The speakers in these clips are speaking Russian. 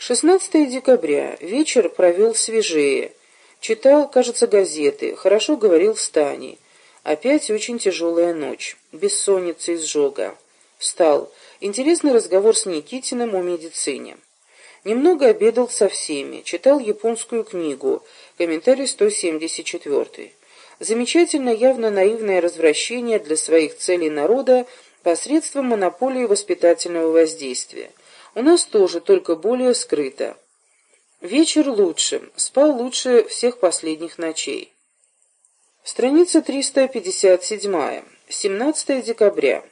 16 декабря. Вечер провел свежее. Читал, кажется, газеты. Хорошо говорил с Таней. Опять очень тяжелая ночь. Бессонница изжога. Встал. Интересный разговор с Никитиным о медицине. Немного обедал со всеми. Читал японскую книгу. Комментарий 174. Замечательно явно наивное развращение для своих целей народа посредством монополии воспитательного воздействия. У нас тоже, только более скрыто. Вечер лучше, спал лучше всех последних ночей. Страница 357. 17 декабря.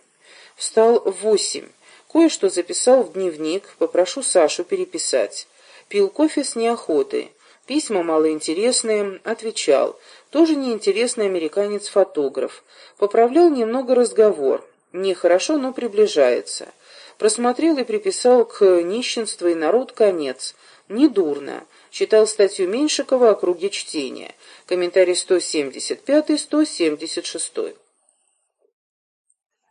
Встал в восемь. Кое-что записал в дневник, попрошу Сашу переписать. Пил кофе с неохотой. Письма малоинтересные, отвечал. Тоже неинтересный американец-фотограф. Поправлял немного разговор. Нехорошо, но приближается. Просмотрел и приписал к «Нищенство и народ» конец. Недурно. Читал статью Меньшикова о круге чтения. Комментарий 175-176.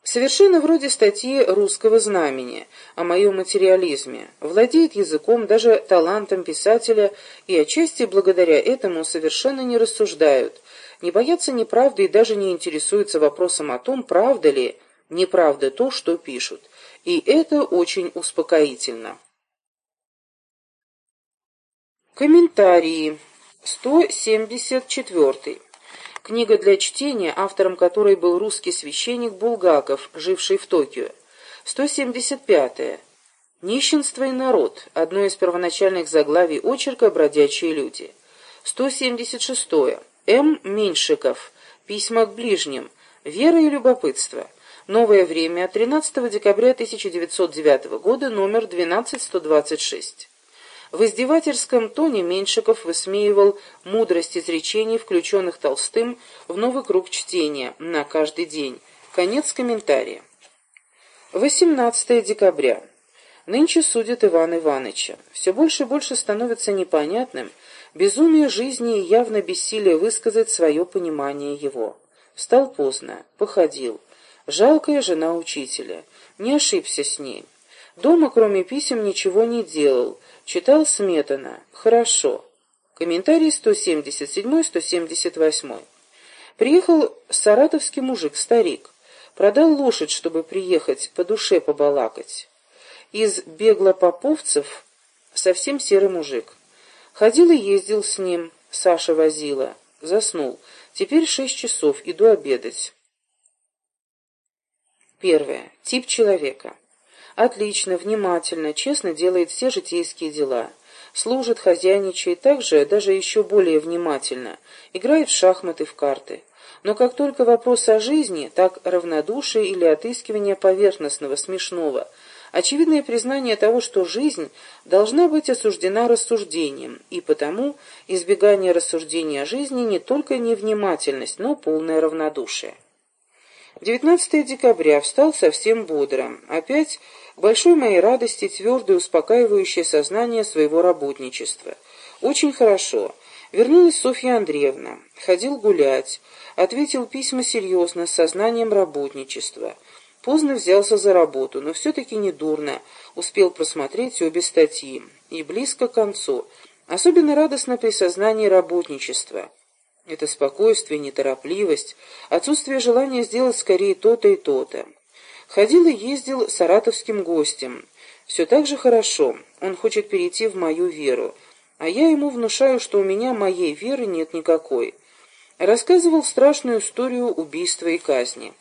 Совершенно вроде статьи «Русского знамени» о моем материализме. Владеет языком, даже талантом писателя, и отчасти благодаря этому совершенно не рассуждают, не боятся неправды и даже не интересуются вопросом о том, правда ли, неправда то, что пишут. И это очень успокоительно. Комментарии. 174. Книга для чтения, автором которой был русский священник Булгаков, живший в Токио. 175. Нищенство и народ. Одно из первоначальных заглавий очерка «Бродячие люди». 176. М. Меньшиков. Письма к ближним. Вера и любопытство. Новое время. 13 декабря 1909 года. Номер 12126. В издевательском тоне Меньшиков высмеивал мудрость изречений, включенных Толстым в новый круг чтения на каждый день. Конец комментария. 18 декабря. Нынче судят Иван Иваныча. Все больше и больше становится непонятным безумие жизни и явно бессилие высказать свое понимание его. Встал поздно, походил. Жалкая жена учителя. Не ошибся с ней. Дома, кроме писем, ничего не делал. Читал Сметана. Хорошо. Комментарий 177-178. Приехал саратовский мужик, Продал лошадь, чтобы приехать, по душе побалакать. Из беглопоповцев совсем серый мужик. Ходил и ездил с ним, Саша возила. Заснул. Теперь шесть часов, иду обедать. Первое. Тип человека. Отлично, внимательно, честно делает все житейские дела. Служит, хозяйничает, также, даже еще более внимательно. Играет в шахматы, в карты. Но как только вопрос о жизни, так равнодушие или отыскивание поверхностного, смешного, очевидное признание того, что жизнь должна быть осуждена рассуждением, и потому избегание рассуждения о жизни не только невнимательность, но полное равнодушие. 19 декабря встал совсем бодро. Опять большой моей радости твердое успокаивающее сознание своего работничества. Очень хорошо. Вернулась Софья Андреевна. Ходил гулять. Ответил письма серьезно, с сознанием работничества. Поздно взялся за работу, но все-таки не дурно. Успел просмотреть обе статьи. И близко к концу. Особенно радостно при сознании работничества. Это спокойствие, неторопливость, отсутствие желания сделать скорее то-то и то-то. Ходил и ездил саратовским гостем. Все так же хорошо. Он хочет перейти в мою веру. А я ему внушаю, что у меня моей веры нет никакой. Рассказывал страшную историю убийства и казни.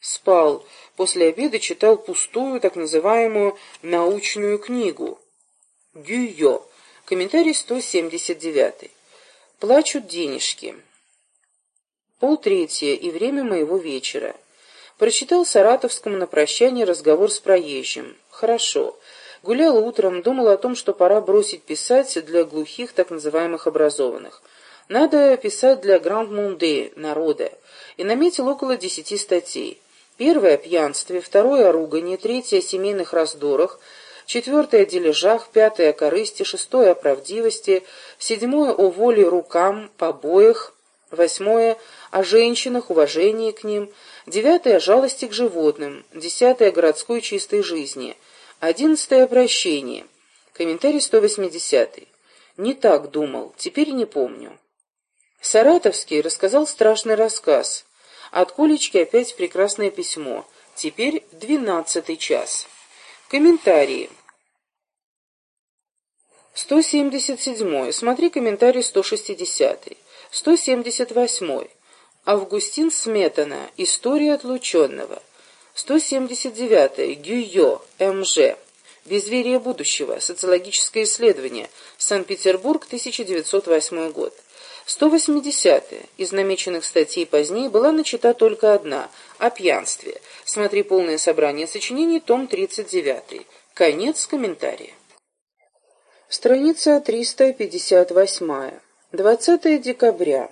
Спал. После обеда читал пустую, так называемую, научную книгу. Гюйо. Комментарий 179. Плачут денежки. Полтретье и время моего вечера. Прочитал Саратовскому на прощание разговор с проезжим. Хорошо. Гулял утром, думал о том, что пора бросить писать для глухих, так называемых образованных. Надо писать для гранд-мунде, народа. И наметил около десяти статей. Первое пьянстве, второе о ругане, третье о семейных раздорах, четвертое о дележах, пятое о корысти, шестое о правдивости, седьмое о воле рукам, побоях, восьмое о женщинах, уважении к ним, девятое о жалости к животным, десятое о городской чистой жизни, одиннадцатое о прощении, Комментарий 180. Не так думал, теперь не помню. Саратовский рассказал страшный рассказ. От Колечки опять прекрасное письмо. Теперь двенадцатый час. Комментарии. 177. Смотри комментарий 160. 178. Августин Сметана. История отлученного. 179. Гюйо. МЖ. Безверие будущего. Социологическое исследование. Санкт-Петербург, 1908 год. 180. Из намеченных статей позднее была начата только одна – о пьянстве. Смотри полное собрание сочинений, том 39. Конец комментария. Страница 358. 20 декабря.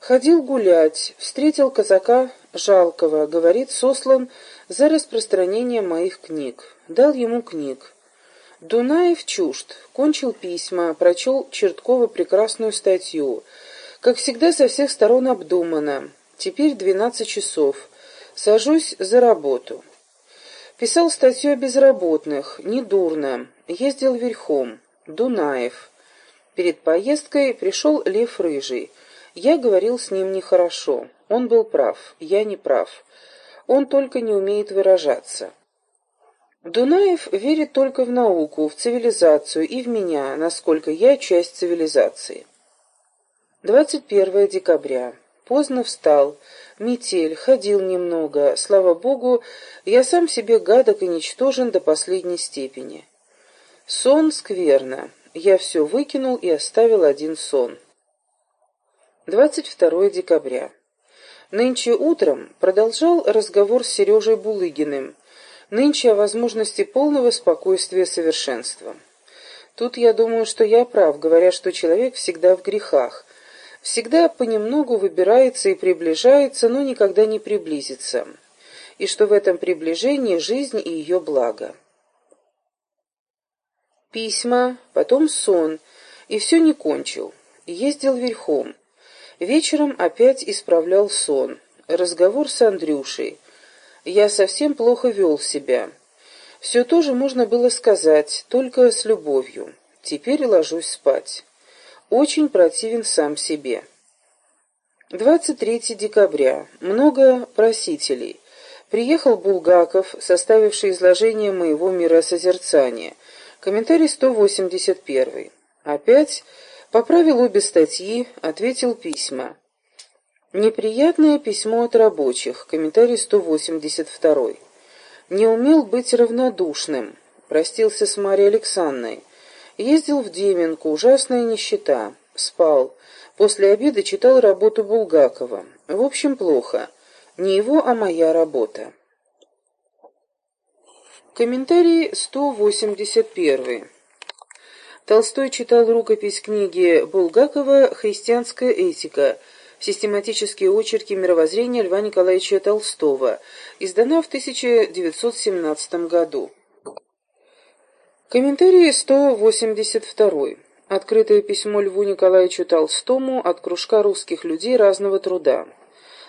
Ходил гулять, встретил казака жалкого, говорит, сослан за распространение моих книг. Дал ему книг. Дунаев чужд, кончил письма, прочел Черткова прекрасную статью. Как всегда, со всех сторон обдумано. Теперь двенадцать часов. Сажусь за работу. Писал статью о безработных, недурно. Ездил верхом. Дунаев. Перед поездкой пришел Лев Рыжий. Я говорил с ним нехорошо. Он был прав, я не прав. Он только не умеет выражаться. Дунаев верит только в науку, в цивилизацию и в меня, насколько я часть цивилизации. 21 декабря. Поздно встал. Метель, ходил немного. Слава богу, я сам себе гадок и ничтожен до последней степени. Сон скверно. Я все выкинул и оставил один сон. 22 декабря. Нынче утром продолжал разговор с Сережей Булыгиным нынче о возможности полного спокойствия совершенства. Тут я думаю, что я прав, говоря, что человек всегда в грехах, всегда понемногу выбирается и приближается, но никогда не приблизится, и что в этом приближении жизнь и ее благо. Письма, потом сон, и все не кончил. Ездил верхом. Вечером опять исправлял сон. Разговор с Андрюшей я совсем плохо вел себя. Все то же можно было сказать, только с любовью. Теперь ложусь спать. Очень противен сам себе. 23 декабря. Много просителей. Приехал Булгаков, составивший изложение моего миросозерцания. Комментарий 181. Опять поправил обе статьи, ответил письма. Неприятное письмо от рабочих. Комментарий 182. Не умел быть равнодушным. Простился с Марьей Александровной. Ездил в Деменку. Ужасная нищета. Спал. После обеда читал работу Булгакова. В общем, плохо. Не его, а моя работа. Комментарий 181. Толстой читал рукопись книги Булгакова «Христианская этика», Систематические очерки мировоззрения Льва Николаевича Толстого, издана в 1917 году. Комментарий 182. Открытое письмо Льву Николаевичу Толстому от кружка русских людей разного труда.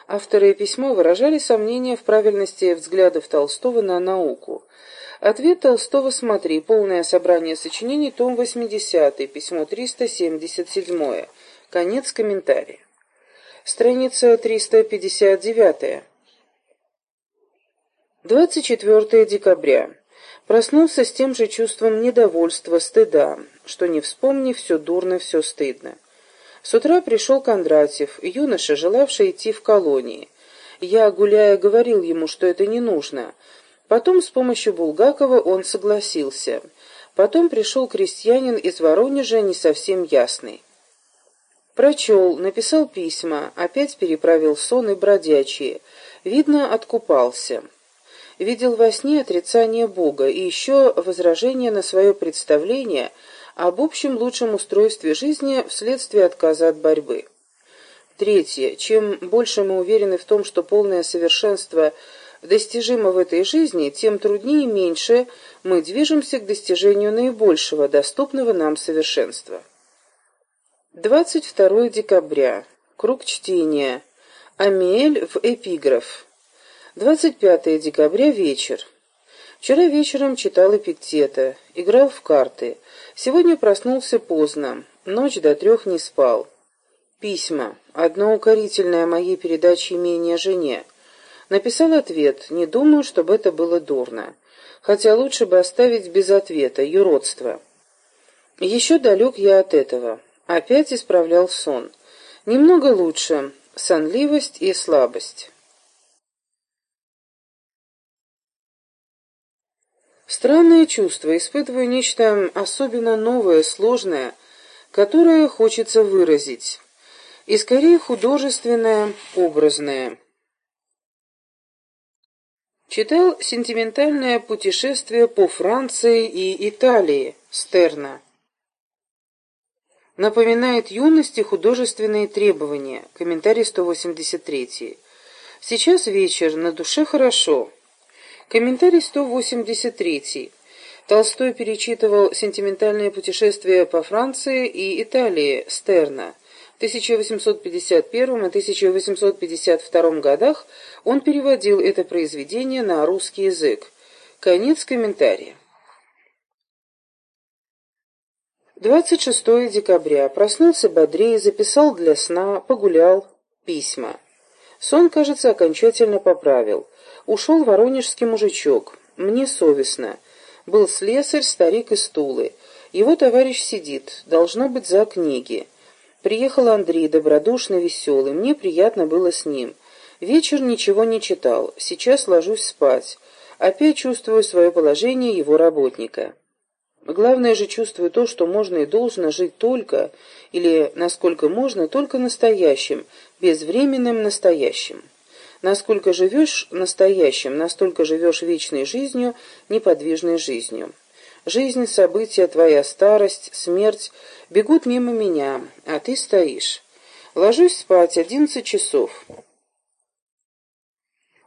Авторы письма выражали сомнения в правильности взглядов Толстого на науку. Ответ Толстого смотри. Полное собрание сочинений, том 80, письмо 377. Конец комментария. Страница 359. 24 декабря. Проснулся с тем же чувством недовольства, стыда, что не вспомни, все дурно, все стыдно. С утра пришел Кондратьев, юноша, желавший идти в колонии. Я, гуляя, говорил ему, что это не нужно. Потом с помощью Булгакова он согласился. Потом пришел крестьянин из Воронежа, не совсем ясный. Прочел, написал письма, опять переправил сон и бродячие. Видно, откупался. Видел во сне отрицание Бога и еще возражение на свое представление об общем лучшем устройстве жизни вследствие отказа от борьбы. Третье. Чем больше мы уверены в том, что полное совершенство достижимо в этой жизни, тем труднее и меньше мы движемся к достижению наибольшего, доступного нам совершенства. 22 декабря. Круг чтения. Амиэль в эпиграф. 25 декабря. Вечер. Вчера вечером читал Эпиктета, играл в карты. Сегодня проснулся поздно, ночь до трех не спал. Письма. Одно укорительное моей передаче имения жене. Написал ответ, не думаю, чтобы это было дурно. Хотя лучше бы оставить без ответа, юродство. Еще далек я от этого. Опять исправлял сон. Немного лучше. Сонливость и слабость. Странное чувство, испытываю нечто особенно новое, сложное, которое хочется выразить, и скорее художественное, образное. Читал «Сентиментальное путешествие по Франции и Италии» Стерна. Напоминает юности художественные требования. Комментарий 183. Сейчас вечер, на душе хорошо. Комментарий 183. Толстой перечитывал «Сентиментальное путешествие по Франции и Италии» Стерна. В 1851 и 1852 годах он переводил это произведение на русский язык. Конец комментария. 26 декабря. Проснулся бодрее, записал для сна, погулял. Письма. Сон, кажется, окончательно поправил. Ушел воронежский мужичок. Мне совестно. Был слесарь, старик из Тулы. Его товарищ сидит, должно быть, за книги. Приехал Андрей, добродушный, веселый. Мне приятно было с ним. Вечер ничего не читал. Сейчас ложусь спать. Опять чувствую свое положение его работника. Главное же чувствую то, что можно и должно жить только, или, насколько можно, только настоящим, безвременным настоящим. Насколько живешь настоящим, настолько живешь вечной жизнью, неподвижной жизнью. Жизнь, события, твоя старость, смерть бегут мимо меня, а ты стоишь. Ложусь спать, одиннадцать часов.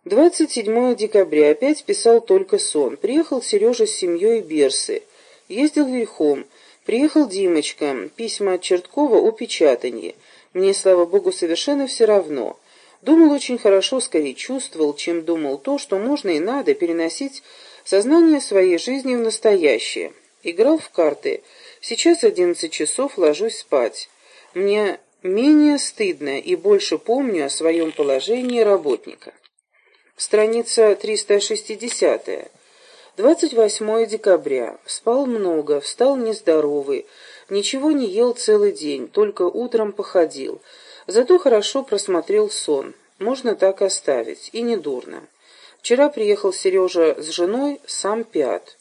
27 декабря. Опять писал только сон. Приехал Сережа с семьей Берсы. Ездил верхом. Приехал Димочка. Письма от Черткова о печатании. Мне, слава богу, совершенно все равно. Думал очень хорошо, скорее чувствовал, чем думал то, что можно и надо переносить сознание своей жизни в настоящее. Играл в карты. Сейчас одиннадцать часов, ложусь спать. Мне менее стыдно и больше помню о своем положении работника. Страница 360. 28 декабря. Спал много, встал нездоровый, ничего не ел целый день, только утром походил. Зато хорошо просмотрел сон. Можно так оставить, и не дурно. Вчера приехал Сережа с женой, сам пят.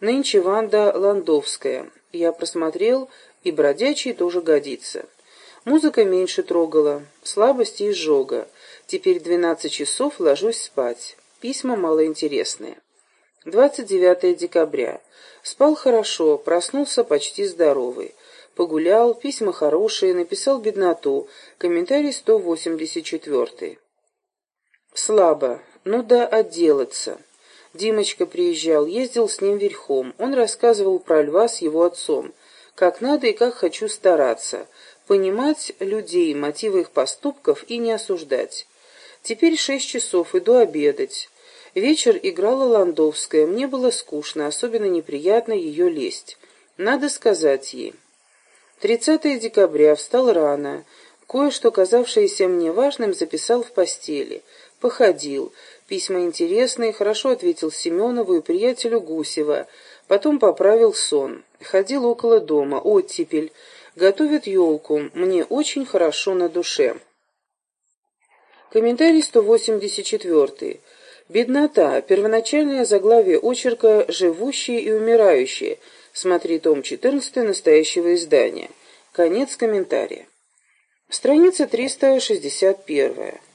Нынче Ванда Ландовская. Я просмотрел, и бродячий тоже годится. Музыка меньше трогала, слабость и изжога. Теперь двенадцать часов, ложусь спать. Письма малоинтересные. 29 декабря. Спал хорошо, проснулся почти здоровый. Погулял, письма хорошие, написал бедноту. Комментарий 184. Слабо. Ну да отделаться. Димочка приезжал, ездил с ним верхом. Он рассказывал про льва с его отцом. Как надо и как хочу стараться. Понимать людей, мотивы их поступков и не осуждать. Теперь шесть часов, иду обедать. Вечер играла Ландовская. Мне было скучно, особенно неприятно ее лесть. Надо сказать ей. 30 декабря. Встал рано. Кое-что, казавшееся мне важным, записал в постели. Походил. Письма интересные, хорошо ответил Семенову и приятелю Гусева. Потом поправил сон. Ходил около дома. Оттепель. Готовит елку. Мне очень хорошо на душе. Комментарий 184. Беднота. Первоначальное заглавие очерка «Живущие и умирающие». Смотри том 14 настоящего издания. Конец комментария. Страница 361.